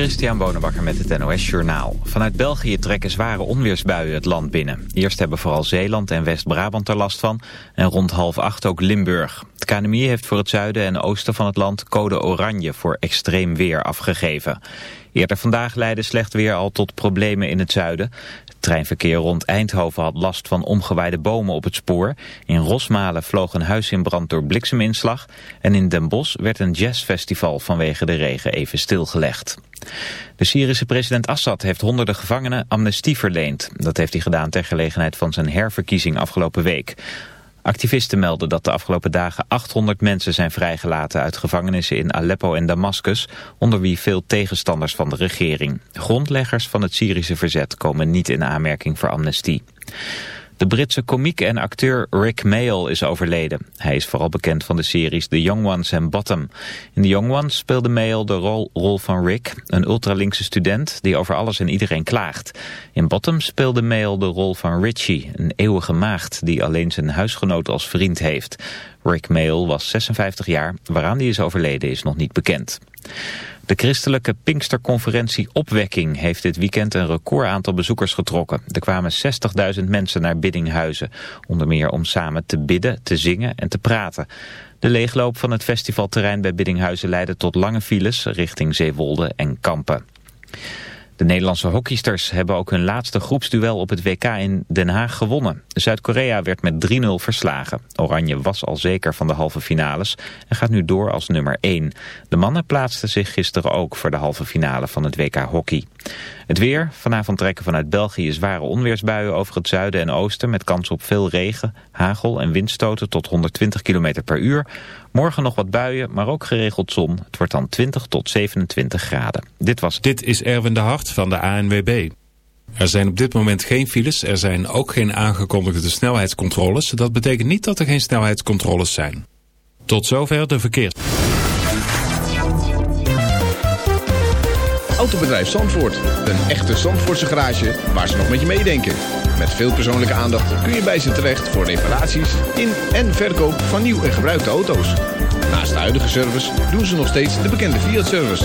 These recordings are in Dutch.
Christian Bonenbakker met het NOS Journaal. Vanuit België trekken zware onweersbuien het land binnen. Eerst hebben vooral Zeeland en West-Brabant er last van... en rond half acht ook Limburg. Het KNMI heeft voor het zuiden en oosten van het land code oranje... voor extreem weer afgegeven. Eerder vandaag leidde slecht weer al tot problemen in het zuiden. Treinverkeer rond Eindhoven had last van omgewaaide bomen op het spoor. In Rosmalen vloog een huis in brand door blikseminslag. En in Den Bosch werd een jazzfestival vanwege de regen even stilgelegd. De Syrische president Assad heeft honderden gevangenen amnestie verleend. Dat heeft hij gedaan ter gelegenheid van zijn herverkiezing afgelopen week. Activisten melden dat de afgelopen dagen 800 mensen zijn vrijgelaten uit gevangenissen in Aleppo en Damascus, onder wie veel tegenstanders van de regering. Grondleggers van het Syrische verzet komen niet in aanmerking voor amnestie. De Britse komiek en acteur Rick Mayall is overleden. Hij is vooral bekend van de series The Young Ones en Bottom. In The Young Ones speelde Mayall de rol, van Rick, een ultralinkse student die over alles en iedereen klaagt. In Bottom speelde Mayall de rol van Richie, een eeuwige maagd die alleen zijn huisgenoot als vriend heeft. Rick Mayall was 56 jaar, waaraan hij is overleden is nog niet bekend. De christelijke Pinksterconferentie Opwekking heeft dit weekend een record aantal bezoekers getrokken. Er kwamen 60.000 mensen naar Biddinghuizen, onder meer om samen te bidden, te zingen en te praten. De leegloop van het festivalterrein bij Biddinghuizen leidde tot lange files richting Zeewolde en Kampen. De Nederlandse hockeysters hebben ook hun laatste groepsduel op het WK in Den Haag gewonnen. Zuid-Korea werd met 3-0 verslagen. Oranje was al zeker van de halve finales en gaat nu door als nummer 1. De mannen plaatsten zich gisteren ook voor de halve finale van het WK hockey. Het weer. Vanavond trekken vanuit België zware onweersbuien over het zuiden en oosten... met kans op veel regen, hagel en windstoten tot 120 km per uur. Morgen nog wat buien, maar ook geregeld zon. Het wordt dan 20 tot 27 graden. Dit was... Dit is Erwin de Hart van de ANWB. Er zijn op dit moment geen files. Er zijn ook geen aangekondigde snelheidscontroles. Dat betekent niet dat er geen snelheidscontroles zijn. Tot zover de verkeers. Autobedrijf Zandvoort. Een echte Zandvoortse garage waar ze nog met je meedenken. Met veel persoonlijke aandacht kun je bij ze terecht voor reparaties in en verkoop van nieuw en gebruikte auto's. Naast de huidige service doen ze nog steeds de bekende Fiat-service.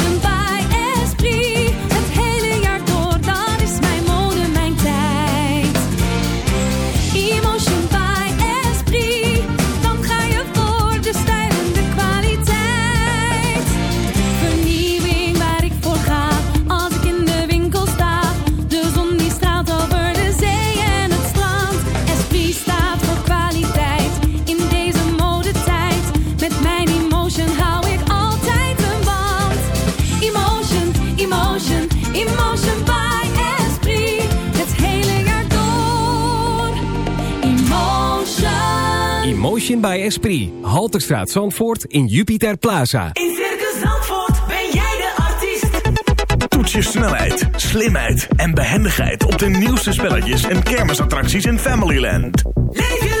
Emotion, by Esprit. Het hele jaar door. Emotion. Emotion by Esprit. Halterstraat Zandvoort in Jupiter Plaza. In Circus Zandvoort ben jij de artiest. Toets je snelheid, slimheid en behendigheid op de nieuwste spelletjes en kermisattracties in Familyland. Leef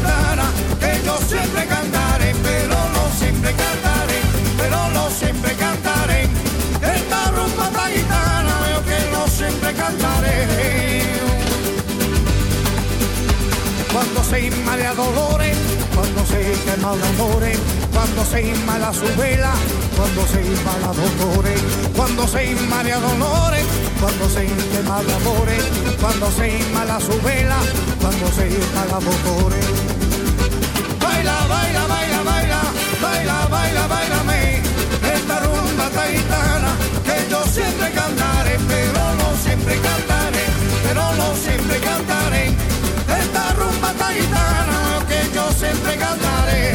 cuando se inmala dolores, cuando se quema amores, cuando se inmala su vela, cuando se inmala dolores, cuando se inmala dolores, cuando se quema amores, cuando se inmala su vela, cuando se inmala dolores. Baila, baila, baila, baila, baila, baila, baila, me esta rumba taitana que yo siempre cantaré, pero no siempre cantaré. gitana, lo que yo siempre cantaré.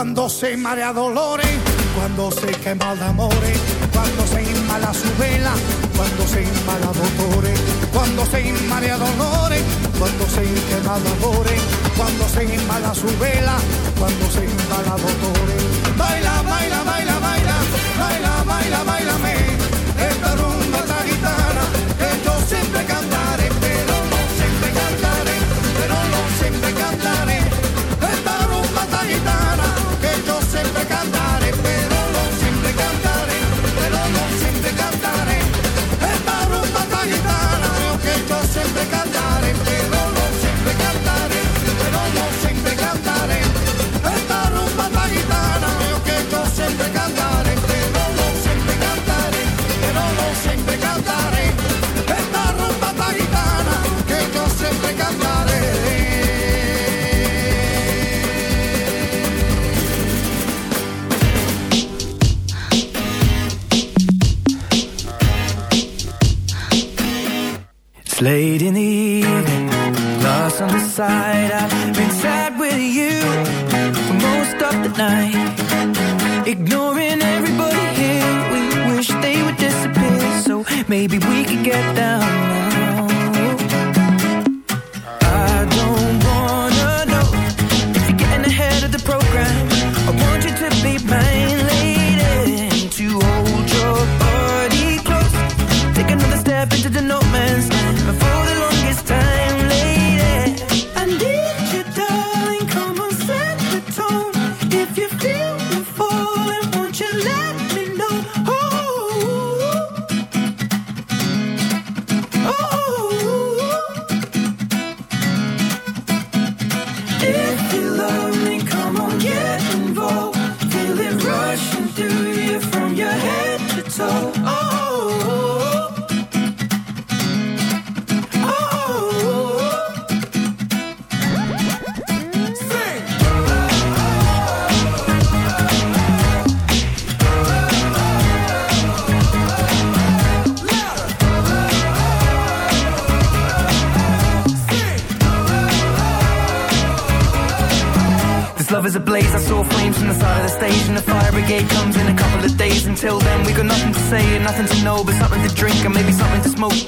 cuando se marea dolores, cuando se quema el amor, cuando se inmala su vela, cuando se inmala dolores, cuando se inmala dolores, cuando se quema dolores, cuando se inmala su vela, cuando se inmala dolores. Baila, baila, baila late in the nothing to say and nothing to know, but something to drink and maybe something to smoke.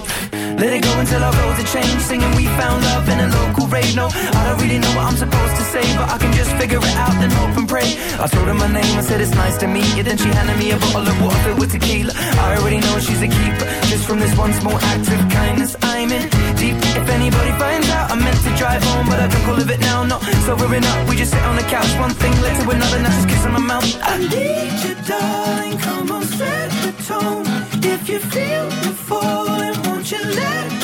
Let it go until our roads are changed, singing we found love in a local rave. No, I don't really know what I'm supposed to say, but I can just figure it out, then hope and pray. I told her my name, I said it's nice to meet you. Then she handed me a bottle of water filled with tequila. I already know she's a keeper, just from this one small act of kindness I'm in deep. If anybody finds out, I meant to drive home, but I drink all of it now. Not sobering up, we just sit on the couch. One thing led to another, now just kissing my mouth. I need you, darling. Come on, set the tone. If you feel the falling, won't you let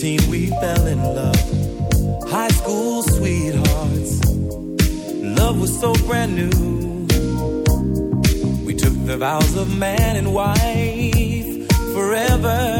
17, we fell in love. High school sweethearts. Love was so brand new. We took the vows of man and wife forever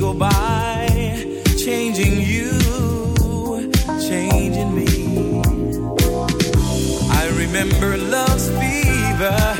go by, changing you, changing me. I remember love's fever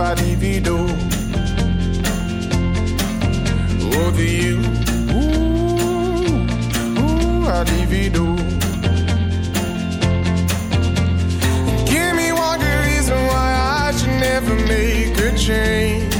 I divido. Over you, ooh, ooh, I divido. Give me one good reason why I should never make a change.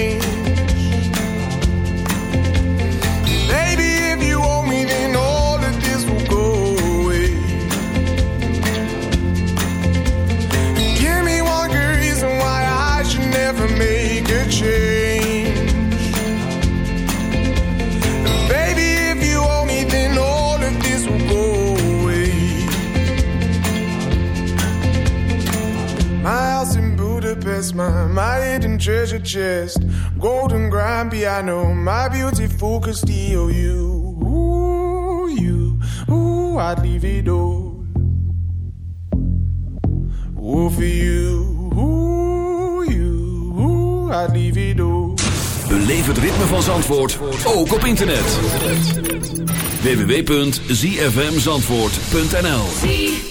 My, my hidden treasure chest, golden grand piano, my beautiful Castillo. You, ooh, you, ooh, I'd leave it all. Ooh, for you, ooh, you, ooh, I'd leave it all. Beleef het ritme van Zandvoort, ook op internet. www.zfmzandvoort.nl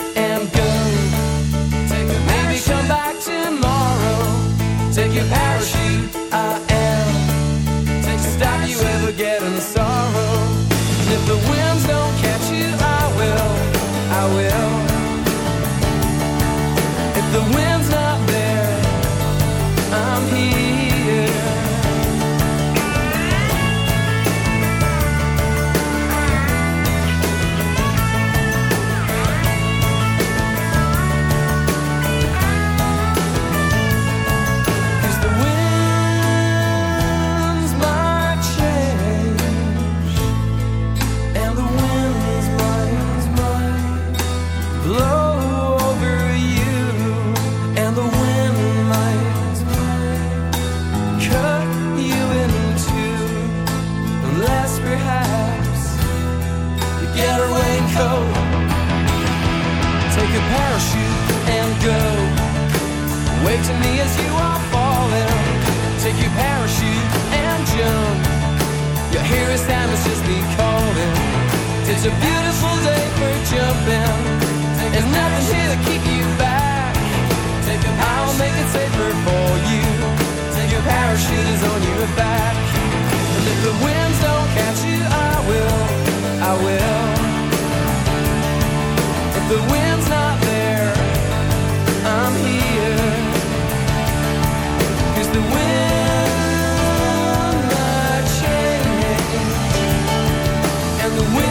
parachute and go Wait to me as you are falling. Take your parachute and jump. Your hero Sam is just be calling. It's a beautiful day for jumping. There's nothing here to keep you back. Take I'll make it safer for you. Take your parachute is on your back. And if the winds don't catch you, I will. I will. The wind's not there, I'm here. Cause the wind not and the wind